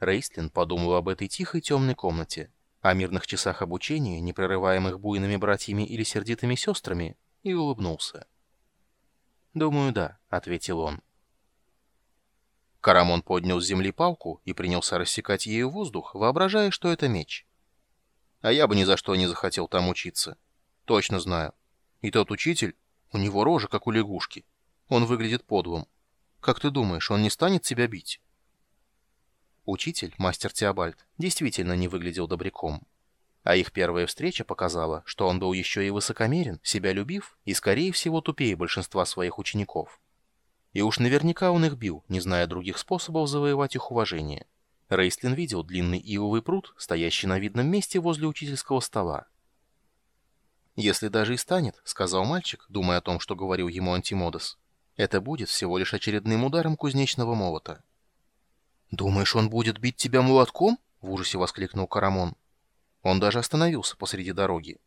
Рейстлин подумал об этой тихой темной комнате, о мирных часах обучения, не буйными братьями или сердитыми сестрами, и улыбнулся. «Думаю, да», — ответил он. Карамон поднял с земли палку и принялся рассекать ею воздух, воображая, что это меч. «А я бы ни за что не захотел там учиться. Точно знаю. И тот учитель, у него рожа, как у лягушки. Он выглядит подлым. Как ты думаешь, он не станет тебя бить?» Учитель, мастер Теобальд, действительно не выглядел добряком. А их первая встреча показала, что он был еще и высокомерен, себя любив и, скорее всего, тупее большинства своих учеников. И уж наверняка он их бил, не зная других способов завоевать их уважение. Рейстлин видел длинный ивовый пруд, стоящий на видном месте возле учительского стола. «Если даже и станет», — сказал мальчик, думая о том, что говорил ему Антимодос, — «это будет всего лишь очередным ударом кузнечного молота». «Думаешь, он будет бить тебя молотком?» — в ужасе воскликнул Карамон. Он даже остановился посреди дороги.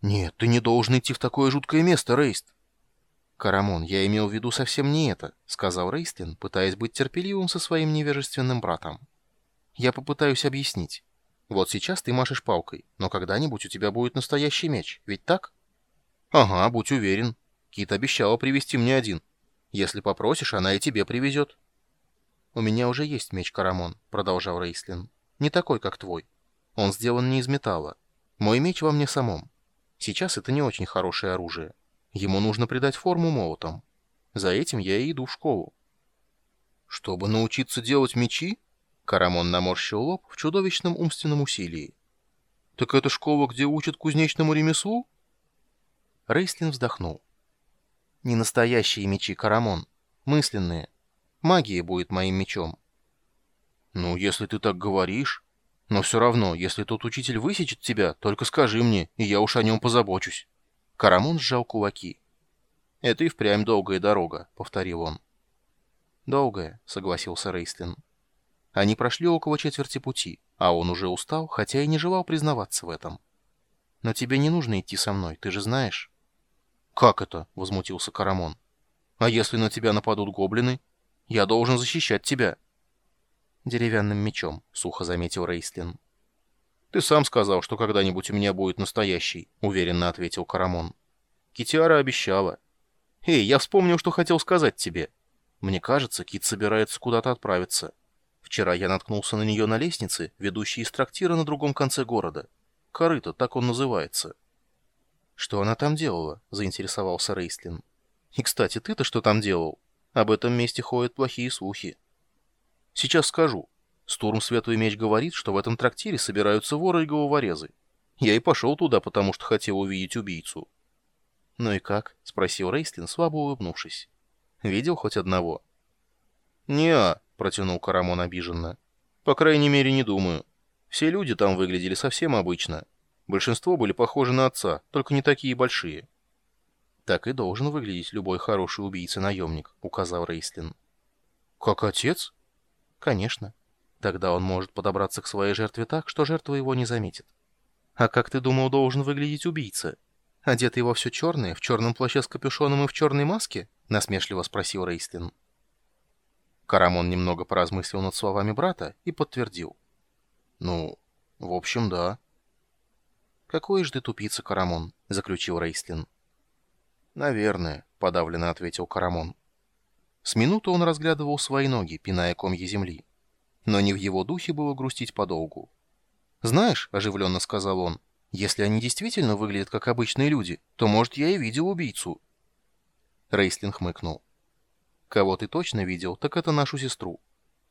«Нет, ты не должен идти в такое жуткое место, Рейст!» «Карамон, я имел в виду совсем не это», — сказал Рейстлин, пытаясь быть терпеливым со своим невежественным братом. «Я попытаюсь объяснить. Вот сейчас ты машешь палкой, но когда-нибудь у тебя будет настоящий меч, ведь так?» «Ага, будь уверен. Кит обещала привезти мне один. Если попросишь, она и тебе привезет». «У меня уже есть меч Карамон», — продолжал Рейслин. «Не такой, как твой. Он сделан не из металла. Мой меч во мне самом. Сейчас это не очень хорошее оружие. Ему нужно придать форму молотом. За этим я и иду в школу». «Чтобы научиться делать мечи?» Карамон наморщил лоб в чудовищном умственном усилии. «Так это школа, где учат кузнечному ремеслу?» Рейслин вздохнул. «Не настоящие мечи, Карамон. Мысленные. Магия будет моим мечом. Ну, если ты так говоришь. Но все равно, если тот учитель высечет тебя, только скажи мне, и я уж о нем позабочусь. Карамон сжал кулаки. «Это и впрямь долгая дорога», — повторил он. «Долгая», — согласился Рейслин. Они прошли около четверти пути, а он уже устал, хотя и не желал признаваться в этом. «Но тебе не нужно идти со мной, ты же знаешь». «Как это?» — возмутился Карамон. «А если на тебя нападут гоблины?» Я должен защищать тебя». «Деревянным мечом», — сухо заметил Рейслин. «Ты сам сказал, что когда-нибудь у меня будет настоящий», — уверенно ответил Карамон. «Китиара обещала». «Эй, я вспомнил, что хотел сказать тебе. Мне кажется, Кит собирается куда-то отправиться. Вчера я наткнулся на нее на лестнице, ведущей из трактира на другом конце города. Корыто, так он называется». «Что она там делала?» — заинтересовался Рейслин. «И, кстати, ты-то что там делал?» Об этом месте ходят плохие слухи. Сейчас скажу. Стурм Светлый Меч говорит, что в этом трактире собираются воры и головорезы. Я и пошел туда, потому что хотел увидеть убийцу. «Ну и как?» — спросил Рейстлин, слабо улыбнувшись. «Видел хоть одного?» «Не-а», протянул Карамон обиженно. «По крайней мере, не думаю. Все люди там выглядели совсем обычно. Большинство были похожи на отца, только не такие большие. «Так и должен выглядеть любой хороший убийца-наемник», — указал Рейслин. «Как отец?» «Конечно. Тогда он может подобраться к своей жертве так, что жертва его не заметит». «А как ты думал, должен выглядеть убийца? Одетый во все черное, в черном плаще с капюшоном и в черной маске?» — насмешливо спросил Рейслин. Карамон немного поразмыслил над словами брата и подтвердил. «Ну, в общем, да». «Какой же ты тупица, Карамон», — заключил Рейслин. «Наверное», — подавленно ответил Карамон. С минуту он разглядывал свои ноги, пиная комья земли. Но не в его духе было грустить подолгу. «Знаешь», — оживленно сказал он, — «если они действительно выглядят как обычные люди, то, может, я и видел убийцу». Рейслин хмыкнул. «Кого ты точно видел, так это нашу сестру.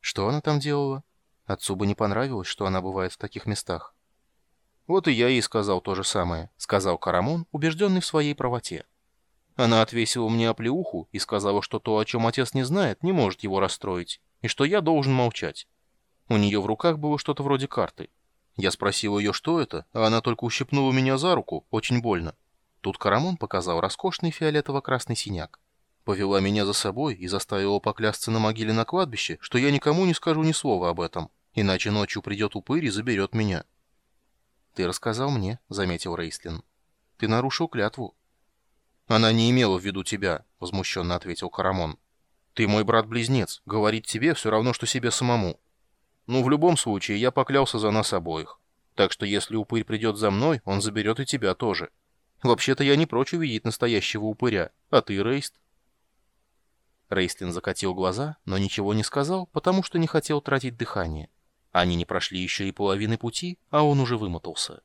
Что она там делала? Отцу бы не понравилось, что она бывает в таких местах». «Вот и я ей сказал то же самое», — сказал Карамон, убежденный в своей правоте. Она отвесила мне оплеуху и сказала, что то, о чем отец не знает, не может его расстроить, и что я должен молчать. У нее в руках было что-то вроде карты. Я спросил ее, что это, а она только ущипнула меня за руку, очень больно. Тут Карамон показал роскошный фиолетово-красный синяк. Повела меня за собой и заставила поклясться на могиле на кладбище, что я никому не скажу ни слова об этом, иначе ночью придет упырь и заберет меня. «Ты рассказал мне», — заметил Рейслин. «Ты нарушил клятву». «Она не имела в виду тебя», — возмущенно ответил Карамон. «Ты мой брат-близнец. Говорить тебе все равно, что себе самому». Ну, в любом случае, я поклялся за нас обоих. Так что если упырь придет за мной, он заберет и тебя тоже. Вообще-то я не прочь увидеть настоящего упыря. А ты, Рейст?» Рейстлин закатил глаза, но ничего не сказал, потому что не хотел тратить дыхание. Они не прошли еще и половины пути, а он уже вымотался.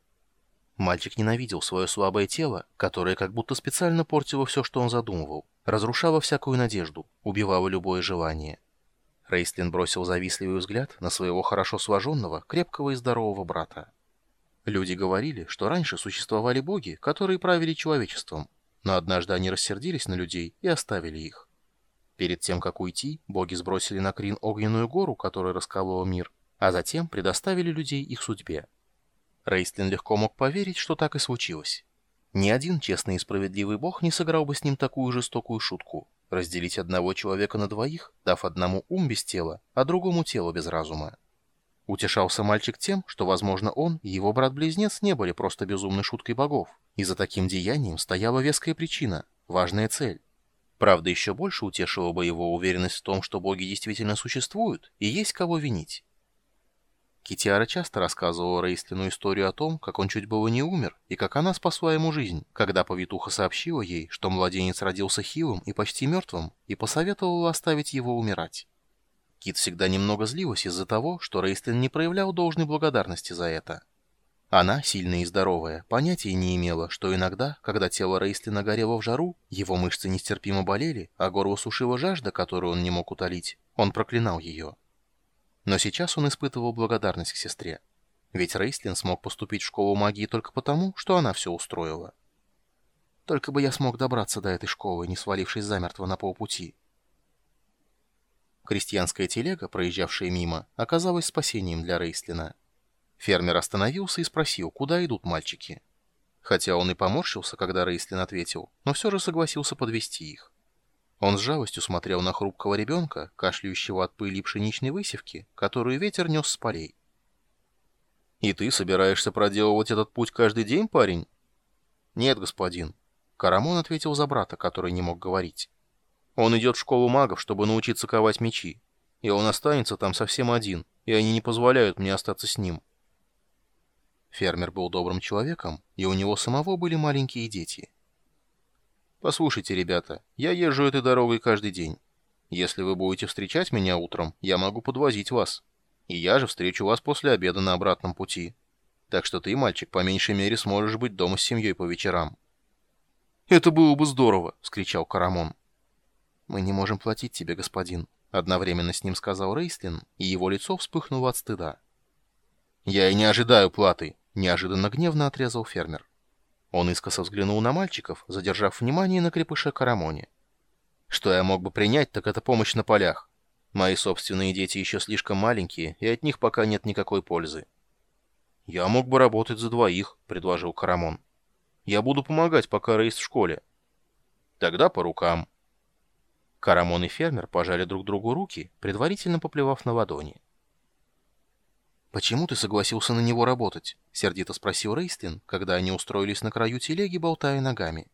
Мальчик ненавидел свое слабое тело, которое как будто специально портило все, что он задумывал, разрушало всякую надежду, убивало любое желание. Рейстлин бросил завистливый взгляд на своего хорошо сложенного, крепкого и здорового брата. Люди говорили, что раньше существовали боги, которые правили человечеством, но однажды они рассердились на людей и оставили их. Перед тем, как уйти, боги сбросили на Крин огненную гору, которая расколола мир, а затем предоставили людей их судьбе. Рейстлин легко мог поверить, что так и случилось. Ни один честный и справедливый бог не сыграл бы с ним такую жестокую шутку — разделить одного человека на двоих, дав одному ум без тела, а другому тело без разума. Утешался мальчик тем, что, возможно, он и его брат-близнец не были просто безумной шуткой богов, и за таким деянием стояла веская причина, важная цель. Правда, еще больше утешила бы его уверенность в том, что боги действительно существуют, и есть кого винить. Китиара часто рассказывала Рейстлину историю о том, как он чуть было не умер, и как она спасла ему жизнь, когда повитуха сообщила ей, что младенец родился хилым и почти мертвым, и посоветовала оставить его умирать. Кит всегда немного злилась из-за того, что Рейстлин не проявлял должной благодарности за это. Она, сильная и здоровая, понятия не имела, что иногда, когда тело Рейстлина горело в жару, его мышцы нестерпимо болели, а горло сушила жажда, которую он не мог утолить, он проклинал ее. Но сейчас он испытывал благодарность к сестре. Ведь Рейстлин смог поступить в школу магии только потому, что она все устроила. Только бы я смог добраться до этой школы, не свалившись замертво на полпути. Крестьянская телега, проезжавшая мимо, оказалась спасением для Рейслина. Фермер остановился и спросил, куда идут мальчики. Хотя он и поморщился, когда Рейслин ответил, но все же согласился подвести их. Он с жалостью смотрел на хрупкого ребенка, кашляющего от пыли пшеничной высевки, которую ветер нес с полей. «И ты собираешься проделывать этот путь каждый день, парень?» «Нет, господин». Карамон ответил за брата, который не мог говорить. Он идет в школу магов, чтобы научиться ковать мечи. И он останется там совсем один, и они не позволяют мне остаться с ним. Фермер был добрым человеком, и у него самого были маленькие дети. «Послушайте, ребята, я езжу этой дорогой каждый день. Если вы будете встречать меня утром, я могу подвозить вас. И я же встречу вас после обеда на обратном пути. Так что ты, мальчик, по меньшей мере сможешь быть дома с семьей по вечерам». «Это было бы здорово!» — вскричал Карамон. «Мы не можем платить тебе, господин», — одновременно с ним сказал Рейслин, и его лицо вспыхнуло от стыда. «Я и не ожидаю платы», — неожиданно гневно отрезал фермер. Он искоса взглянул на мальчиков, задержав внимание на крепыше Карамоне. «Что я мог бы принять, так это помощь на полях. Мои собственные дети еще слишком маленькие, и от них пока нет никакой пользы». «Я мог бы работать за двоих», — предложил Карамон. «Я буду помогать, пока Рейс в школе». «Тогда по рукам», Карамон и фермер пожали друг другу руки, предварительно поплевав на ладони. «Почему ты согласился на него работать?» — сердито спросил Рейстлин, когда они устроились на краю телеги, болтая ногами.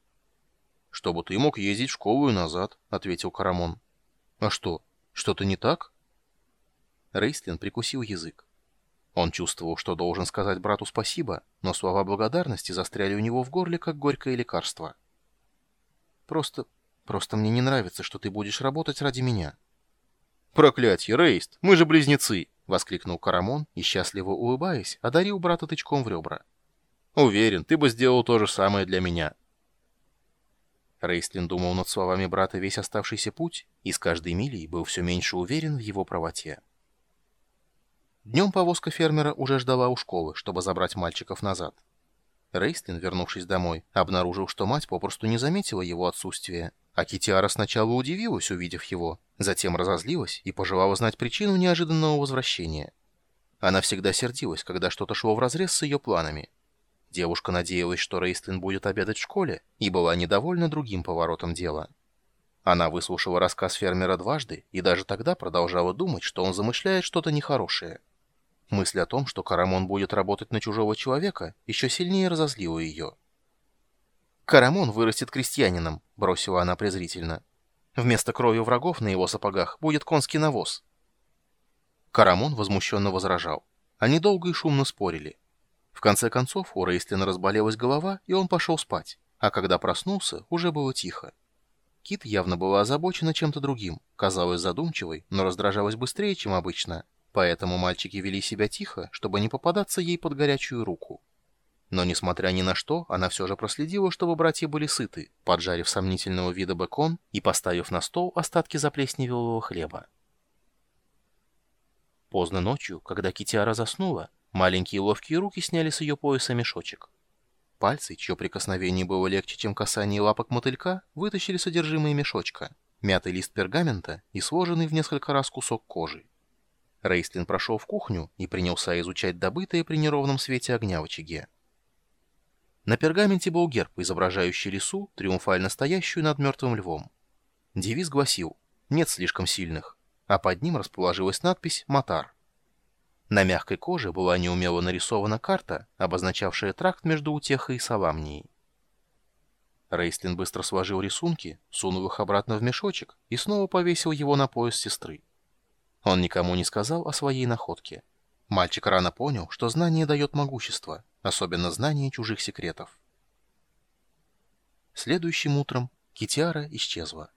«Чтобы ты мог ездить в школу и назад», — ответил Карамон. «А что, что-то не так?» Рейстлин прикусил язык. Он чувствовал, что должен сказать брату спасибо, но слова благодарности застряли у него в горле, как горькое лекарство. «Просто Просто мне не нравится, что ты будешь работать ради меня». «Проклятье, Рейст, мы же близнецы!» — воскликнул Карамон и, счастливо улыбаясь, одарил брата тычком в ребра. «Уверен, ты бы сделал то же самое для меня». Рейстлин думал над словами брата весь оставшийся путь и с каждой милей был все меньше уверен в его правоте. Днем повозка фермера уже ждала у школы, чтобы забрать мальчиков назад. Рейстлин, вернувшись домой, обнаружил, что мать попросту не заметила его отсутствия а Китиара сначала удивилась, увидев его, затем разозлилась и пожелала знать причину неожиданного возвращения. Она всегда сердилась, когда что-то шло вразрез с ее планами. Девушка надеялась, что Рейстлин будет обедать в школе, и была недовольна другим поворотом дела. Она выслушала рассказ фермера дважды и даже тогда продолжала думать, что он замышляет что-то нехорошее. Мысль о том, что Карамон будет работать на чужого человека, еще сильнее разозлила ее. «Карамон вырастет крестьянином», — бросила она презрительно. «Вместо крови врагов на его сапогах будет конский навоз». Карамон возмущенно возражал. Они долго и шумно спорили. В конце концов у Рейстлина разболелась голова, и он пошел спать, а когда проснулся, уже было тихо. Кит явно была озабочена чем-то другим, казалась задумчивой, но раздражалась быстрее, чем обычно, поэтому мальчики вели себя тихо, чтобы не попадаться ей под горячую руку. Но, несмотря ни на что, она все же проследила, чтобы братья были сыты, поджарив сомнительного вида бекон и поставив на стол остатки заплесневелого хлеба. Поздно ночью, когда Китиара заснула, маленькие ловкие руки сняли с ее пояса мешочек. Пальцы, чье прикосновение было легче, чем касание лапок мотылька, вытащили содержимое мешочка, мятый лист пергамента и сложенный в несколько раз кусок кожи. Рейстлин прошел в кухню и принялся изучать добытое при неровном свете огня в очаге. На пергаменте был герб, изображающий лису, триумфально стоящую над мертвым львом. Девиз гласил «Нет слишком сильных», а под ним расположилась надпись «Матар». На мягкой коже была неумело нарисована карта, обозначавшая тракт между Утехой и Саламнией. Рейстлин быстро сложил рисунки, сунул их обратно в мешочек и снова повесил его на пояс сестры. Он никому не сказал о своей находке. Мальчик рано понял, что знание дает могущество, особенно знание чужих секретов. Следующим утром Китиара исчезла.